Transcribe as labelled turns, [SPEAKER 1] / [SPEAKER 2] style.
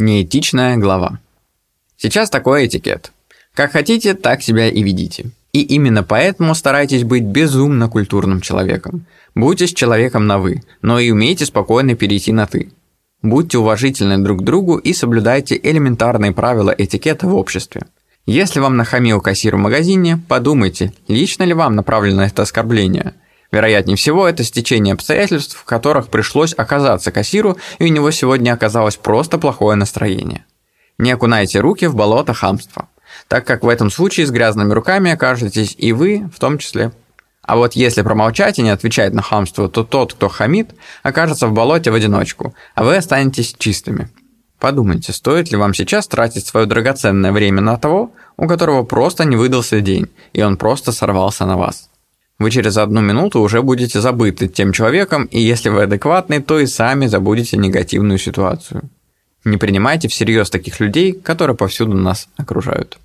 [SPEAKER 1] Неэтичная глава. Сейчас такой этикет. Как хотите, так себя и ведите. И именно поэтому старайтесь быть безумно культурным человеком. Будьте с человеком на «вы», но и умейте спокойно перейти на «ты». Будьте уважительны друг к другу и соблюдайте элементарные правила этикета в обществе. Если вам нахамил кассир в магазине, подумайте, лично ли вам направлено это оскорбление – Вероятнее всего, это стечение обстоятельств, в которых пришлось оказаться кассиру, и у него сегодня оказалось просто плохое настроение. Не окунайте руки в болото хамства, так как в этом случае с грязными руками окажетесь и вы в том числе. А вот если промолчать и не отвечать на хамство, то тот, кто хамит, окажется в болоте в одиночку, а вы останетесь чистыми. Подумайте, стоит ли вам сейчас тратить свое драгоценное время на того, у которого просто не выдался день, и он просто сорвался на вас. Вы через одну минуту уже будете забыты тем человеком, и если вы адекватны, то и сами забудете негативную ситуацию. Не принимайте всерьез таких людей, которые повсюду нас окружают.